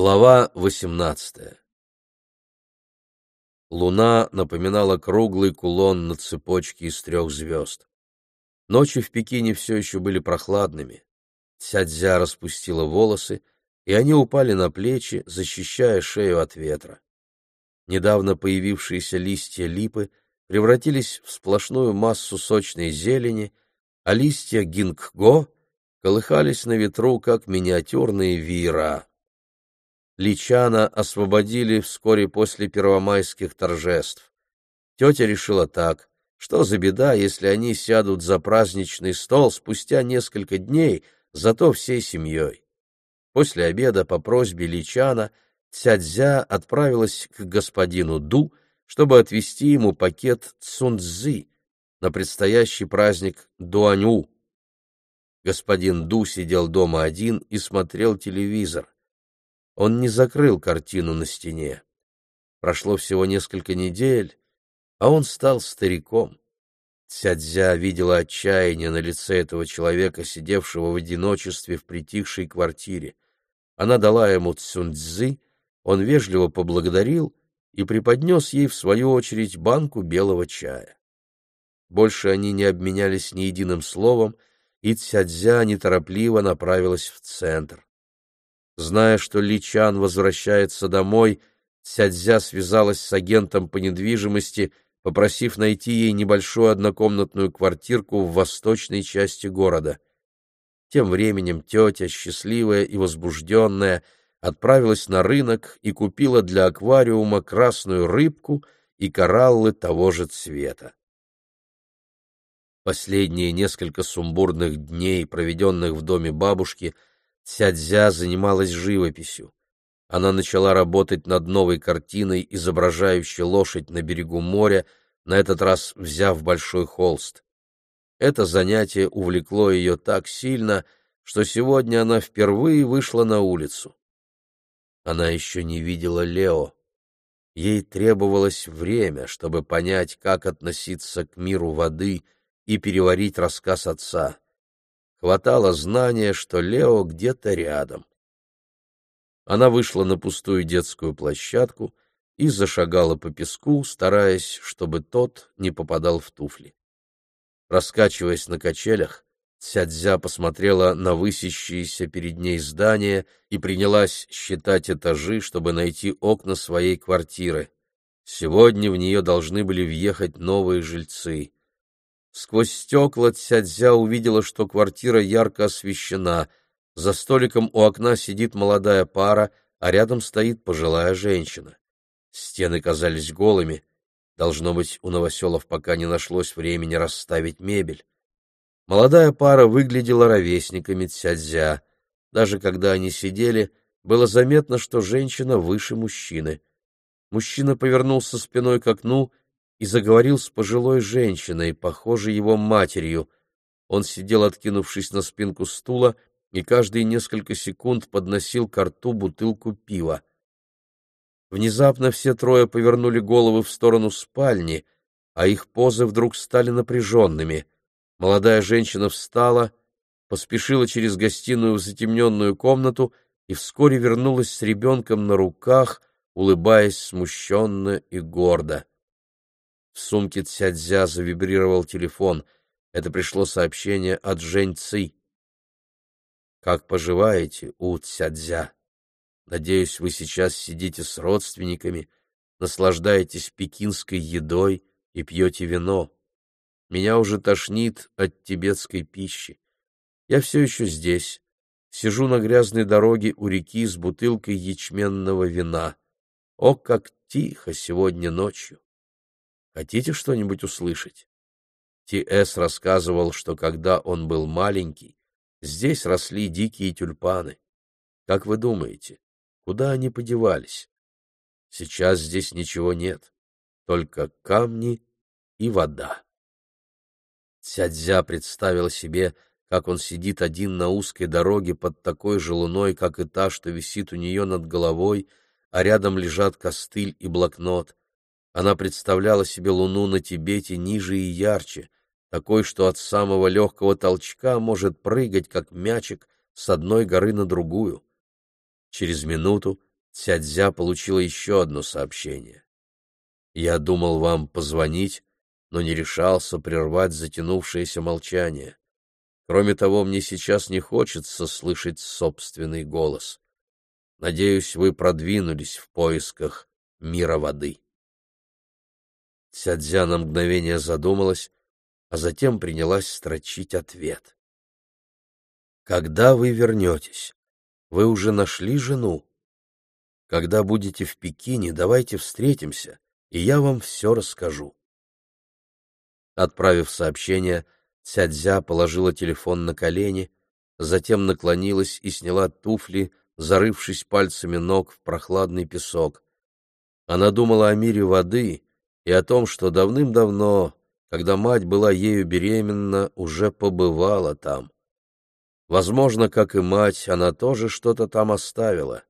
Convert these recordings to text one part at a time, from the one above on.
Глава 18 Луна напоминала круглый кулон на цепочке из трех звезд. Ночи в Пекине все еще были прохладными. Цядзя распустила волосы, и они упали на плечи, защищая шею от ветра. Недавно появившиеся листья липы превратились в сплошную массу сочной зелени, а листья гингго колыхались на ветру, как миниатюрные веера. Личана освободили вскоре после первомайских торжеств. Тетя решила так, что за беда, если они сядут за праздничный стол спустя несколько дней, зато всей семьей. После обеда по просьбе Личана Цядзя отправилась к господину Ду, чтобы отвезти ему пакет цунцзы на предстоящий праздник Дуаню. Господин Ду сидел дома один и смотрел телевизор. Он не закрыл картину на стене. Прошло всего несколько недель, а он стал стариком. Цядзя видела отчаяние на лице этого человека, сидевшего в одиночестве в притихшей квартире. Она дала ему цюньцзы, он вежливо поблагодарил и преподнес ей, в свою очередь, банку белого чая. Больше они не обменялись ни единым словом, и Цядзя неторопливо направилась в центр. Зная, что Ли Чан возвращается домой, Сядзя связалась с агентом по недвижимости, попросив найти ей небольшую однокомнатную квартирку в восточной части города. Тем временем тетя, счастливая и возбужденная, отправилась на рынок и купила для аквариума красную рыбку и кораллы того же цвета. Последние несколько сумбурных дней, проведенных в доме бабушки, — Цядзя занималась живописью. Она начала работать над новой картиной, изображающей лошадь на берегу моря, на этот раз взяв большой холст. Это занятие увлекло ее так сильно, что сегодня она впервые вышла на улицу. Она еще не видела Лео. Ей требовалось время, чтобы понять, как относиться к миру воды и переварить рассказ отца. Хватало знания, что Лео где-то рядом. Она вышла на пустую детскую площадку и зашагала по песку, стараясь, чтобы тот не попадал в туфли. Раскачиваясь на качелях, Цядзя посмотрела на высящиеся перед ней здания и принялась считать этажи, чтобы найти окна своей квартиры. Сегодня в нее должны были въехать новые жильцы. Сквозь стекла Цядзя увидела, что квартира ярко освещена. За столиком у окна сидит молодая пара, а рядом стоит пожилая женщина. Стены казались голыми. Должно быть, у новоселов пока не нашлось времени расставить мебель. Молодая пара выглядела ровесниками Цядзя. Даже когда они сидели, было заметно, что женщина выше мужчины. Мужчина повернулся спиной к окну и заговорил с пожилой женщиной, похожей его матерью. Он сидел, откинувшись на спинку стула, и каждые несколько секунд подносил к рту бутылку пива. Внезапно все трое повернули головы в сторону спальни, а их позы вдруг стали напряженными. Молодая женщина встала, поспешила через гостиную в затемненную комнату и вскоре вернулась с ребенком на руках, улыбаясь смущенно и гордо. В сумке Цядзя завибрировал телефон. Это пришло сообщение от Жень Ци. «Как поживаете, У Цядзя? Надеюсь, вы сейчас сидите с родственниками, наслаждаетесь пекинской едой и пьете вино. Меня уже тошнит от тибетской пищи. Я все еще здесь, сижу на грязной дороге у реки с бутылкой ячменного вина. О, как тихо сегодня ночью! Хотите что-нибудь услышать? Ти.С. рассказывал, что когда он был маленький, здесь росли дикие тюльпаны. Как вы думаете, куда они подевались? Сейчас здесь ничего нет, только камни и вода. Цядзя представила себе, как он сидит один на узкой дороге под такой же луной, как и та, что висит у нее над головой, а рядом лежат костыль и блокнот. Она представляла себе луну на Тибете ниже и ярче, такой, что от самого легкого толчка может прыгать, как мячик, с одной горы на другую. Через минуту Цядзя получила еще одно сообщение. Я думал вам позвонить, но не решался прервать затянувшееся молчание. Кроме того, мне сейчас не хочется слышать собственный голос. Надеюсь, вы продвинулись в поисках мира воды. Цядзя на мгновение задумалась, а затем принялась строчить ответ. «Когда вы вернетесь? Вы уже нашли жену? Когда будете в Пекине, давайте встретимся, и я вам все расскажу». Отправив сообщение, Цядзя положила телефон на колени, затем наклонилась и сняла туфли, зарывшись пальцами ног в прохладный песок. Она думала о мире воды и о том, что давным-давно, когда мать была ею беременна, уже побывала там. Возможно, как и мать, она тоже что-то там оставила.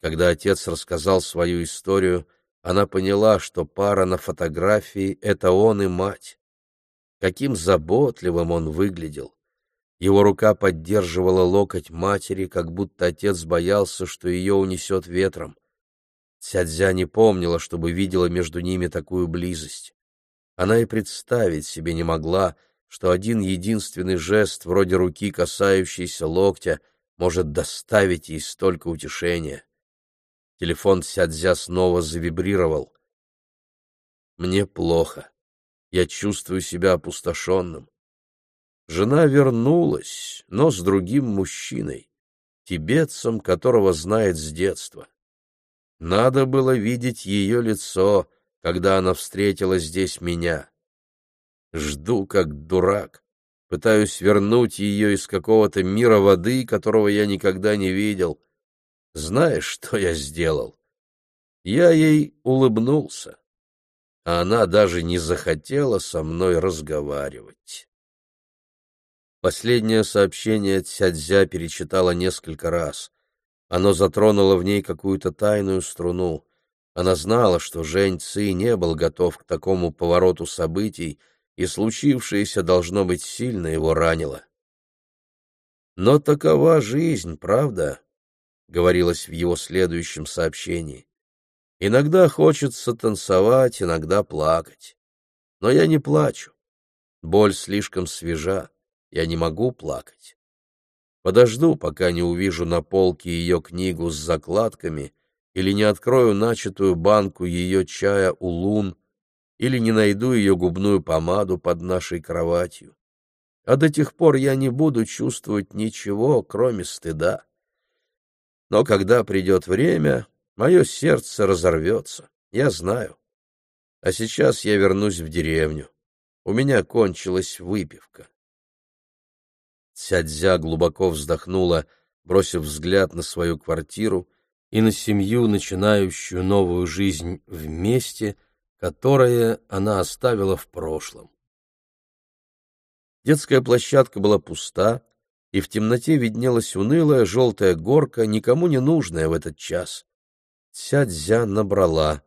Когда отец рассказал свою историю, она поняла, что пара на фотографии — это он и мать. Каким заботливым он выглядел. Его рука поддерживала локоть матери, как будто отец боялся, что ее унесет ветром. Цядзя не помнила, чтобы видела между ними такую близость. Она и представить себе не могла, что один единственный жест, вроде руки, касающейся локтя, может доставить ей столько утешения. Телефон Цядзя снова завибрировал. «Мне плохо. Я чувствую себя опустошенным. Жена вернулась, но с другим мужчиной, тибетцем, которого знает с детства. Надо было видеть ее лицо, когда она встретила здесь меня. Жду, как дурак, пытаюсь вернуть ее из какого-то мира воды, которого я никогда не видел. Знаешь, что я сделал? Я ей улыбнулся а она даже не захотела со мной разговаривать. Последнее сообщение Цядзя перечитала несколько раз. Оно затронуло в ней какую-то тайную струну. Она знала, что Жень Ци не был готов к такому повороту событий, и случившееся, должно быть, сильно его ранило. «Но такова жизнь, правда?» — говорилось в его следующем сообщении. Иногда хочется танцевать, иногда плакать. Но я не плачу. Боль слишком свежа, я не могу плакать. Подожду, пока не увижу на полке ее книгу с закладками или не открою начатую банку ее чая у лун, или не найду ее губную помаду под нашей кроватью. А до тех пор я не буду чувствовать ничего, кроме стыда. Но когда придет время, Мое сердце разорвется, я знаю. А сейчас я вернусь в деревню. У меня кончилась выпивка. Цядзя глубоко вздохнула, бросив взгляд на свою квартиру и на семью, начинающую новую жизнь в месте, которое она оставила в прошлом. Детская площадка была пуста, и в темноте виднелась унылая желтая горка, никому не нужная в этот час. Цядзя набрала.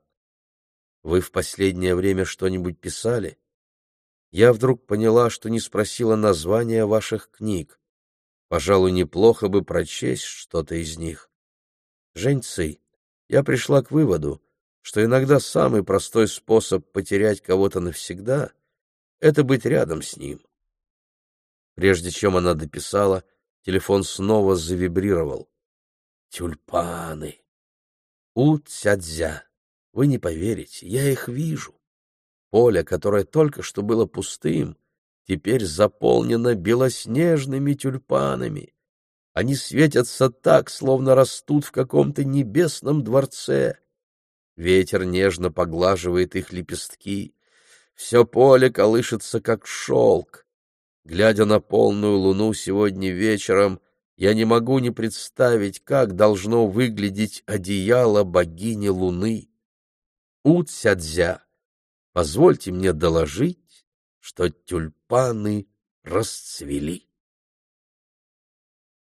«Вы в последнее время что-нибудь писали?» Я вдруг поняла, что не спросила названия ваших книг. Пожалуй, неплохо бы прочесть что-то из них. Женьцы, я пришла к выводу, что иногда самый простой способ потерять кого-то навсегда — это быть рядом с ним. Прежде чем она дописала, телефон снова завибрировал. Тюльпаны! У-цядзя. Вы не поверите, я их вижу. Поле, которое только что было пустым, теперь заполнено белоснежными тюльпанами. Они светятся так, словно растут в каком-то небесном дворце. Ветер нежно поглаживает их лепестки. Все поле колышется, как шелк. Глядя на полную луну сегодня вечером, я не могу не представить, как должно выглядеть одеяло богини Луны. У Цядзя, позвольте мне доложить, что тюльпаны расцвели.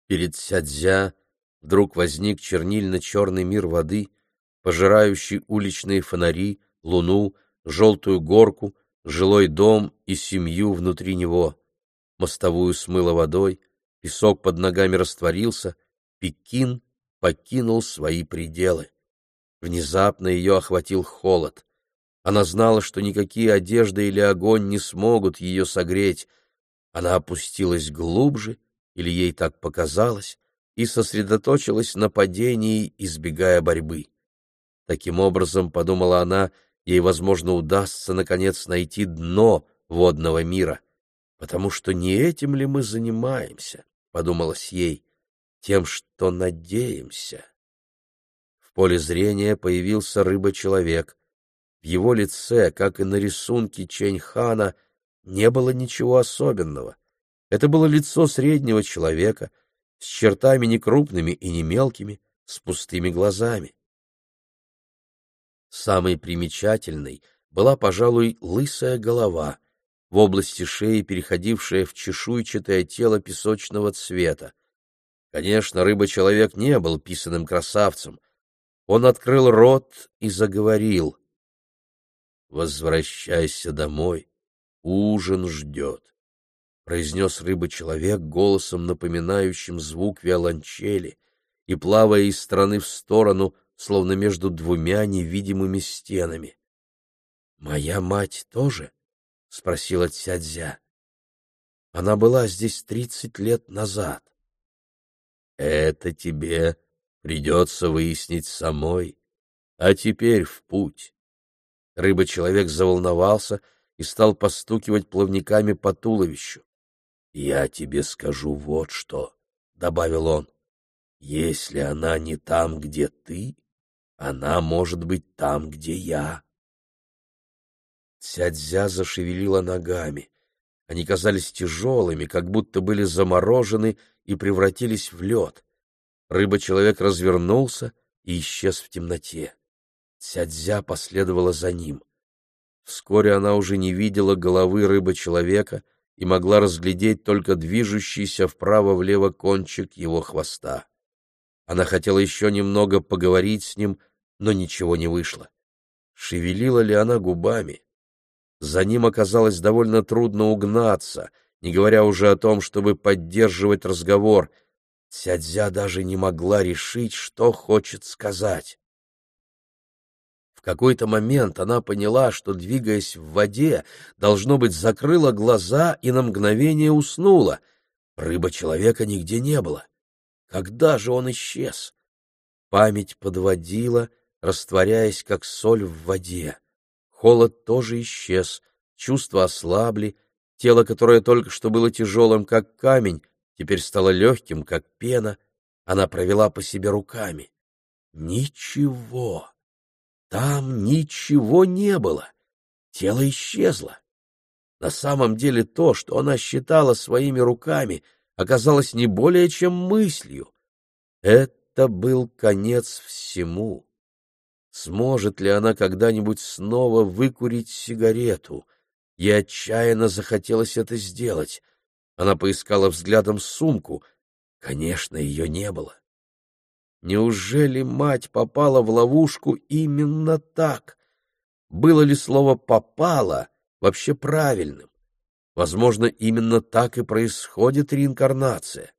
Перед Цядзя вдруг возник чернильно-черный мир воды, пожирающий уличные фонари, луну, желтую горку, жилой дом и семью внутри него. Мостовую смыло водой, Песок под ногами растворился, Пекин покинул свои пределы. Внезапно ее охватил холод. Она знала, что никакие одежды или огонь не смогут ее согреть. Она опустилась глубже, или ей так показалось, и сосредоточилась на падении, избегая борьбы. Таким образом, подумала она, ей, возможно, удастся, наконец, найти дно водного мира. Потому что не этим ли мы занимаемся, подумалось ей, тем, что надеемся. В поле зрения появился рыба-человек. В его лице, как и на рисунке Чэнь-хана, не было ничего особенного. Это было лицо среднего человека, с чертами не крупными и не мелкими, с пустыми глазами. Самой примечательной была, пожалуй, лысая голова, в области шеи переходившая в чешуйчатое тело песочного цвета. Конечно, рыба-человек не был писаным красавцем. Он открыл рот и заговорил. «Возвращайся домой, ужин ждет», — произнес рыба-человек голосом, напоминающим звук виолончели, и, плавая из стороны в сторону, словно между двумя невидимыми стенами. — Моя мать тоже? — спросила Цядзя. — Она была здесь тридцать лет назад. — Это тебе придется выяснить самой, а теперь в путь. Рыба-человек заволновался и стал постукивать плавниками по туловищу. — Я тебе скажу вот что, — добавил он. — Если она не там, где ты, она может быть там, где я. Цядзя зашевелила ногами. Они казались тяжелыми, как будто были заморожены и превратились в лед. Рыба-человек развернулся и исчез в темноте. Цядзя последовала за ним. Вскоре она уже не видела головы рыбы-человека и могла разглядеть только движущийся вправо-влево кончик его хвоста. Она хотела еще немного поговорить с ним, но ничего не вышло. Шевелила ли она губами? За ним оказалось довольно трудно угнаться, не говоря уже о том, чтобы поддерживать разговор. Цядзя даже не могла решить, что хочет сказать. В какой-то момент она поняла, что, двигаясь в воде, должно быть, закрыла глаза и на мгновение уснула. Рыба-человека нигде не было. Когда же он исчез? Память подводила, растворяясь, как соль в воде. Холод тоже исчез, чувства ослабли, тело, которое только что было тяжелым, как камень, теперь стало легким, как пена. Она провела по себе руками. Ничего. Там ничего не было. Тело исчезло. На самом деле то, что она считала своими руками, оказалось не более чем мыслью. Это был конец всему. Сможет ли она когда-нибудь снова выкурить сигарету? Ей отчаянно захотелось это сделать. Она поискала взглядом сумку. Конечно, ее не было. Неужели мать попала в ловушку именно так? Было ли слово «попала» вообще правильным? Возможно, именно так и происходит реинкарнация.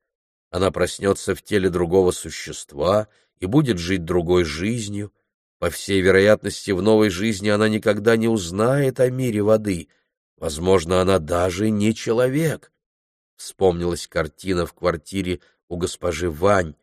Она проснется в теле другого существа и будет жить другой жизнью, по всей вероятности, в новой жизни она никогда не узнает о мире воды. Возможно, она даже не человек. Вспомнилась картина в квартире у госпожи Вань.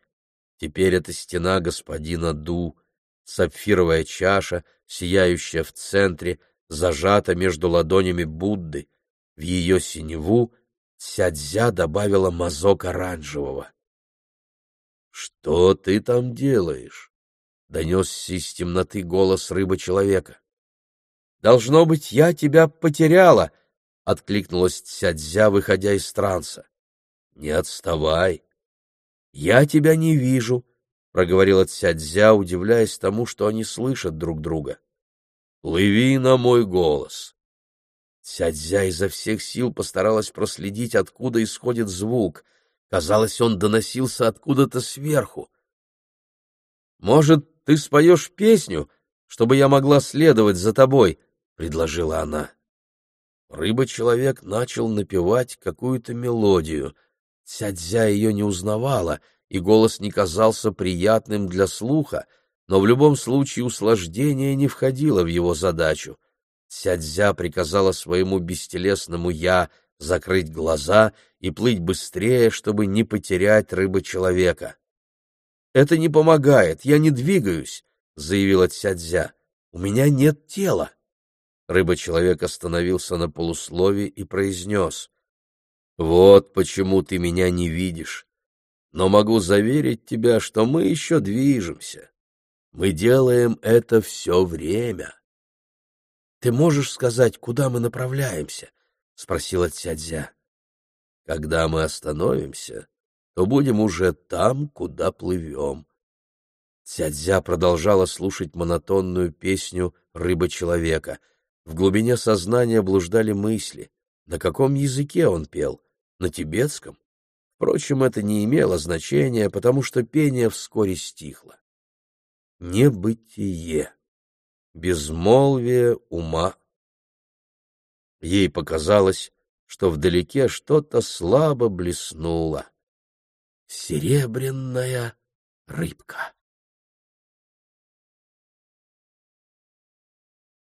Теперь это стена господина Ду, сапфировая чаша, сияющая в центре, зажата между ладонями Будды. В ее синеву Сядзя добавила мазок оранжевого. — Что ты там делаешь? донесся из темноты голос рыбы-человека. «Должно быть, я тебя потеряла!» — откликнулась Цядзя, выходя из транса. «Не отставай!» «Я тебя не вижу!» — проговорила Цядзя, удивляясь тому, что они слышат друг друга. «Плыви на мой голос!» Цядзя изо всех сил постаралась проследить, откуда исходит звук. Казалось, он доносился откуда-то сверху. «Может, ты споешь песню, чтобы я могла следовать за тобой, — предложила она. Рыба-человек начал напевать какую-то мелодию. Цядзя ее не узнавала, и голос не казался приятным для слуха, но в любом случае услаждение не входило в его задачу. Сядзя приказала своему бестелесному «я» закрыть глаза и плыть быстрее, чтобы не потерять рыба-человека. «Это не помогает, я не двигаюсь», — заявила Цядзя. «У меня нет тела». Рыба-человек остановился на полуслове и произнес. «Вот почему ты меня не видишь. Но могу заверить тебя, что мы еще движемся. Мы делаем это все время». «Ты можешь сказать, куда мы направляемся?» — спросила Цядзя. «Когда мы остановимся, то будем уже там, куда плывем». Цядзя продолжала слушать монотонную песню «Рыба-человека». В глубине сознания блуждали мысли. На каком языке он пел? На тибетском? Впрочем, это не имело значения, потому что пение вскоре стихло. Небытие безмолвие ума. Ей показалось, что вдалеке что-то слабо блеснуло. Серебряная рыбка.